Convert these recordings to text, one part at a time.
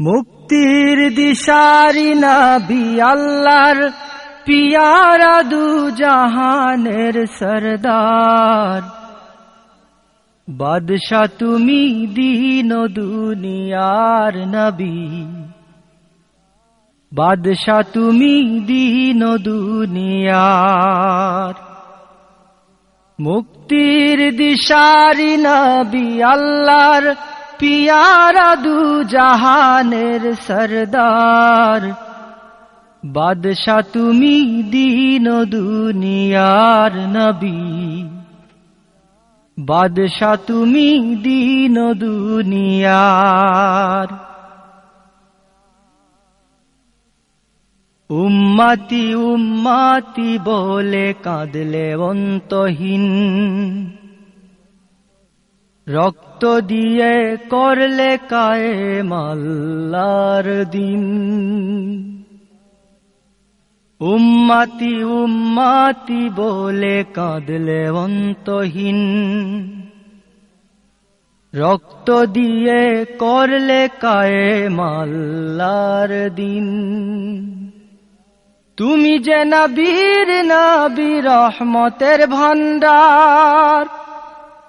মুক্তির দিশারি নাবি পিয়ারা দু জাহানের সরদার। বাদশা তুমি দিন দুনিয়ার নবী। বাদশা তুমি দিন দুনিয়ার। মুক্তির দিশারি নবী আল্লাহর পিয়ারা দু জাহানের সরদার। বাদশা তুমি দিন দুনিয়ার নবী। বাদশা তুমি দিন দুনিয়ার। উম্মাতি উম্মাতি বলে কাঁদলে অন্তহীন। রক্ত দিয়ে করলে কায়ে মাল্লার দিন। উম্মাতি উম্মাতি বলে কাঁদলে অন্তহীন। রক্ত দিয়ে করলে কায়ে মাল্লার দিন। তুমি যে নবীর নবী রহমতের ভান্ডার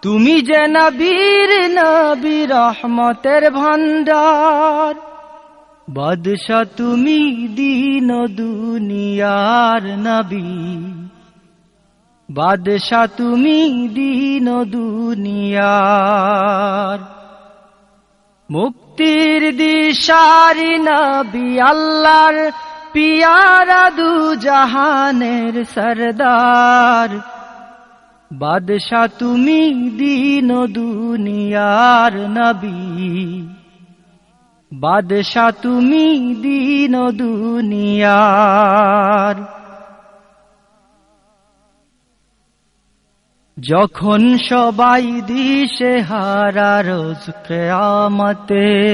তুমি যে নবীর নবী রহমতের ভান্ডার বাদশা তুমি দিন দুনিয়ার নবী। বাদশা তুমি দিন দুনিয়ার। মুক্তির দিশারি নবী আল্লাহর পিয়ারা দু জাহানের সরদার। বাদশা তুমি দিন দুনিয়ার নবী। বাদশা তুমি দিন দুনিয়ার। যখন সবাই দিশে হারা রোজ কেয়ামতে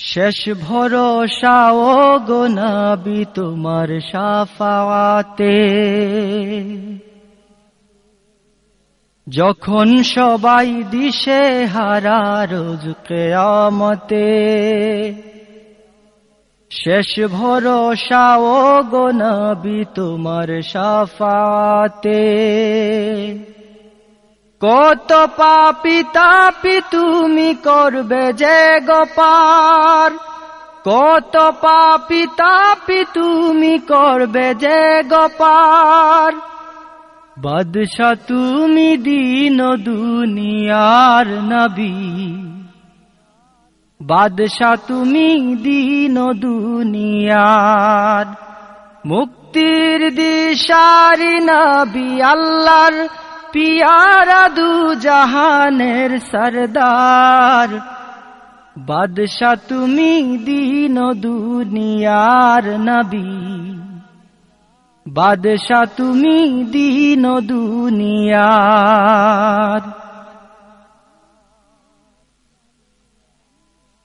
শেষ ভরসা, ও গোনাবি তোমার সাফাতে যখন সবাই দিশে হারা রোজ কেয়ামতে, শেষ ভরসা, ও গোনাবি তোমার সাফাতে কত পাপি তাপি তুমি করবে যে গোপার? কত পাপি তাপি তুমি করবে যে গোপার? বাদশা তুমি দিন দুনিয়ার নবী। বাদশা তুমি দিন দুনিয়ার। মুক্তির দিশারি নবী আল্লাহর পিয়ারা দু জাহানের সরদার। বাদশা তুমি দিন দুনিয়ার নবী। বাদশা তুমি দিন দুনিয়ার।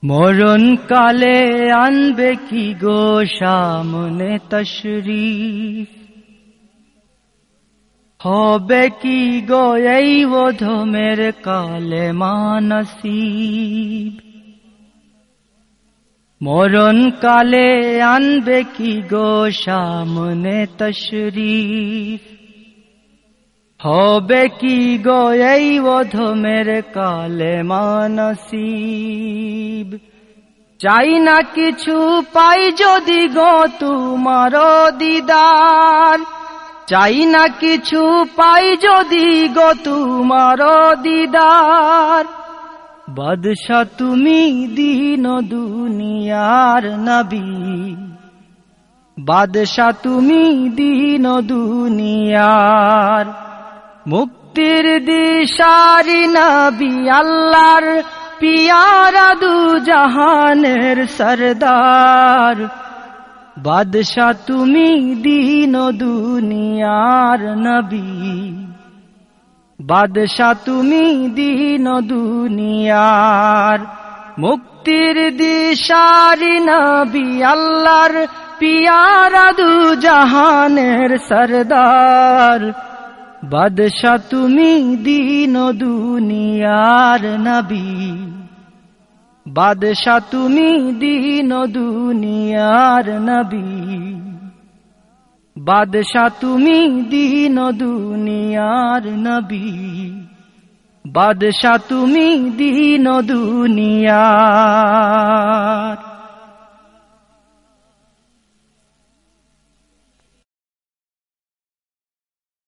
মরণ কালে আনবে কি গো সামনে তশরিফ? হবে কি গো এই বোধমের কালে মানসিব মরণ কালে আনবে কি গো সামনে তশরিফ? হবে কি গো এই বোধমের কালে মানসিব চাই না কিছু পাই যদি গো তোমার দিদার। চাই না কিছু পাই যদি গো তোমার দিদার। বাদশা তুমি দিন দুনিয়ার নবী। বাদশা তুমি দিন দুনিয়ার। মুক্তির দিশারি নবী আল্লাহর পিয়ারা দু জাহানের সরদার। বাদশা তুমি দিন দুনিয়ার নবী। বাদশা তুমি দিন দুনিয়ার মুক্তির দিশারি নবী, আল্লাহর পিয়ারা দু জাহানের সরদার। বাদশা তুমি দিন দুনিয়ার নবী। বাদশা তুমি দিন দুনিয়ার নবী। বাদশা তুমি দিন দুনিয়ার নবী। বাদশা তুমি দিন দুনিয়ার